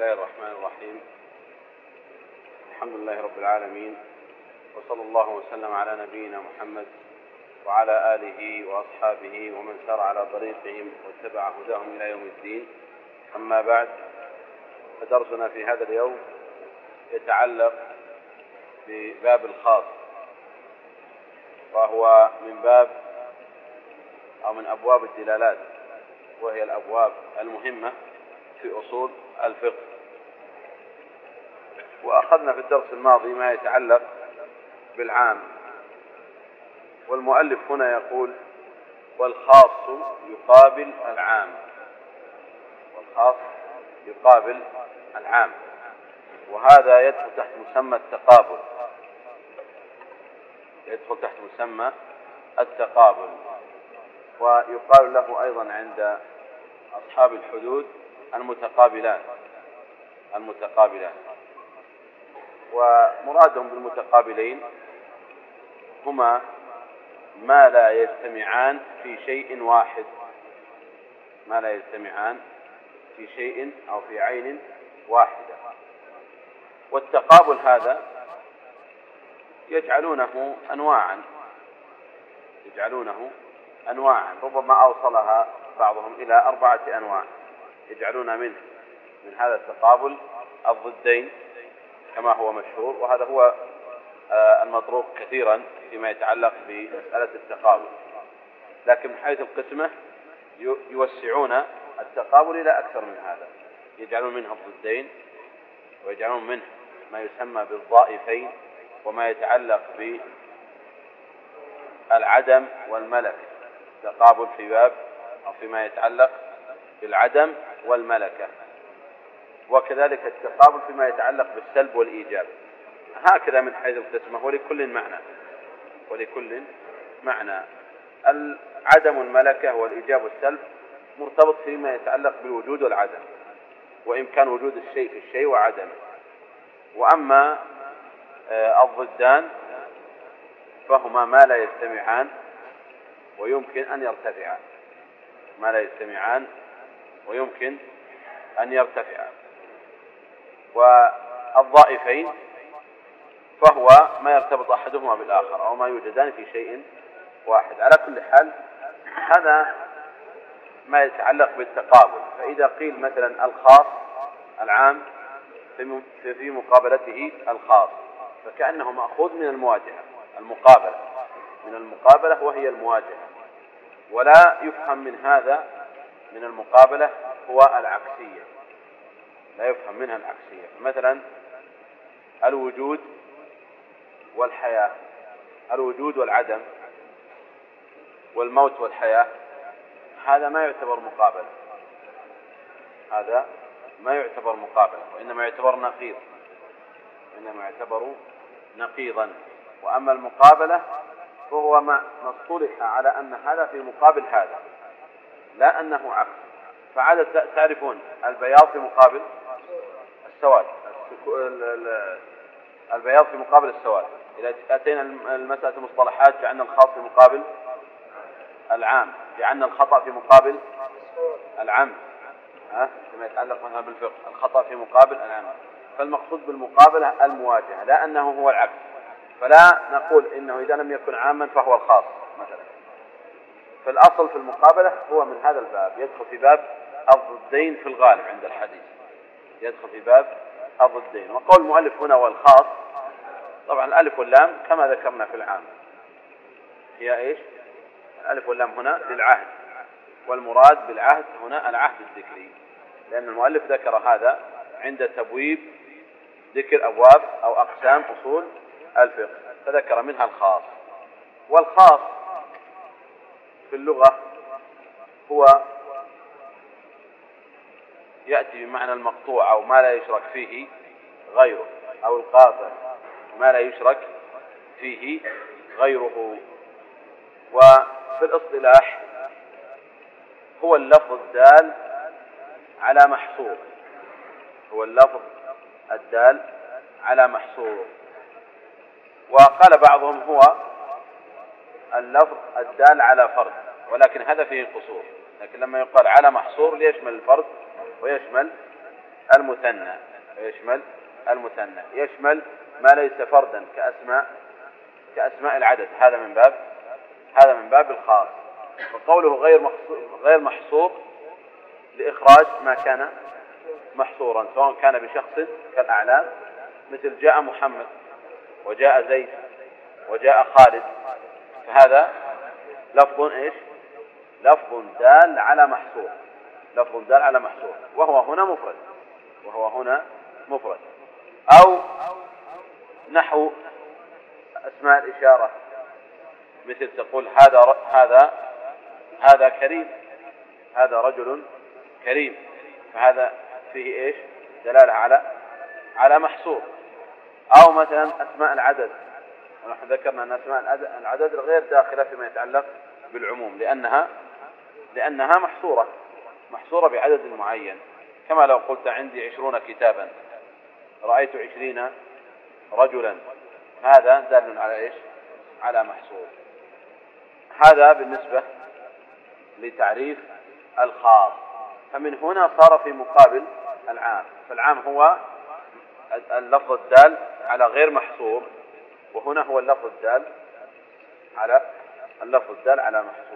الله الرحمن الرحيم. الحمد لله رب العالمين وصلى الله وسلم على نبينا محمد وعلى آله وأصحابه ومن سار على طريقهم واتبع هداهم إلى يوم الدين. أما بعد فدرسنا في هذا اليوم يتعلق بباب الخاص وهو من باب أو من أبواب الدلالات وهي الأبواب المهمة في أصول الفقه. وأخذنا في الدرس الماضي ما يتعلق بالعام. والمؤلف هنا يقول والخاص يقابل العام. والخاص يقابل العام. وهذا يدخل تحت مسمى التقابل. يدخل تحت مسمى التقابل. ويقال له أيضا عند أصحاب الحدود المتقابلان. المتقابلان. ومرادهم بالمتقابلين هما ما لا يجتمعان في شيء واحد. ما لا يجتمعان في شيء أو في عين واحدة. والتقابل هذا يجعلونه أنواعا. يجعلونه أنواعا. ربما أوصلها بعضهم إلى أربعة أنواع. يجعلون منه. من هذا التقابل الضدين. كما هو مشهور وهذا هو آه، المطروق كثيرا فيما يتعلق بمسألة التقابل. لكن من حيث القسمة يوسعون التقابل إلى أكثر من هذا. يجعلون منه الضدين ويجعلون منه ما يسمى بالضائفين وما يتعلق بالعدم والملك. تقابل في باب أو فيما يتعلق بالعدم والملكة. وكذلك التقابل فيما يتعلق بالسلب والإيجاب. هكذا من حيث القسمة ولكل معنى. ولكل معنى. العدم الملكة والإيجاب والسلب مرتبط فيما يتعلق بالوجود والعدم وإمكان وجود الشيء في الشيء وعدمه. وأما آه، الضدان فهما ما لا يجتمعان ويمكن أن يرتفعان. ما لا يجتمعان ويمكن أن يرتفعان. والضائفين فهو ما يرتبط أحدهما بالآخر أو ما يوجدان في شيء واحد. على كل حال هذا ما يتعلق بالتقابل. فإذا قيل مثلا الخاص العام في مقابلته الخاص فكأنه مأخوذ من المواجهة. المقابلة من المقابلة وهي المواجهة. ولا يفهم من هذا من المقابلة هو العكسية. لا يفهم منها العكسية. مثلا الوجود والحياة الوجود والعدم والموت والحياة هذا ما يعتبر مقابلة هذا ما يعتبر مقابلة وإنما يعتبر نقيض. إنما يعتبر نقيضا. وأما المقابلة فهو ما اصطلح على أن هذا في مقابل هذا لا أنه عكس. فعادة تعرفون البياض في مقابل؟ السواد. البياض في مقابل السواد. إذا أتينا المسألة المصطلحات جعلنا الخاص في مقابل العام. جعلنا الخطأ في مقابل العام. ها؟ فيما يتعلق مثلا بالفقه. الخطأ في مقابل العام. فالمقصود بالمقابلة المواجهة لا أنه هو العكس. فلا نقول إنه إذا لم يكن عاما فهو الخاص مثلا. فالأصل في المقابلة هو من هذا الباب. يدخل في باب الضدين في الغالب عند الحديث. يدخل في باب الضدين وقول المؤلف هنا والخاص طبعا الألف واللام كما ذكرنا في العام. هي إيش؟ الألف واللام هنا للعهد. والمراد بالعهد هنا العهد الذكري. لأن المؤلف ذكر هذا عند تبويب ذكر أبواب أو أقسام أصول الفقه فذكر منها الخاص. والخاص في اللغة هو يأتي بمعنى المقطوع أو ما لا يشرك فيه غيره أو القاطع ما لا يشرك فيه غيره. وفي الإصطلاح هو اللفظ الدال على محصور هو اللفظ الدال على محصور. وقال بعضهم هو اللفظ الدال على فرد ولكن هذا فيه قصور لكن لما يقال على محصور ليشمل الفرد ويشمل المثنى. يشمل المثنى. يشمل ما ليس فردا كأسماء كأسماء العدد. هذا من باب هذا من باب الخاص. وقوله غير غير محصور لإخراج ما كان محصورا سواء كان بشخص كالأعلام مثل جاء محمد وجاء زيد وجاء خالد. فهذا لفظ إيش؟ لفظ دال على محصور. لفظ دال على محصور. وهو هنا مفرد. وهو هنا مفرد. أو نحو أسماء الإشارة. مثل تقول هذا هذا هذا كريم. هذا رجل كريم. فهذا فيه إيش؟ دلالة على على محصور. أو مثلا أسماء العدد. ونحن ذكرنا أن أسماء العدد غير داخلة فيما يتعلق بالعموم لأنها لأنها محصورة. محصورة بعدد معين. كما لو قلت عندي عشرون كتابا. رأيت عشرين رجلا. هذا دال على إيش؟ على محصور. هذا بالنسبة لتعريف الخاص. فمن هنا صار في مقابل العام. فالعام هو اللفظ الدال على غير محصور وهنا هو اللفظ الدال على اللفظ الدال على محصور.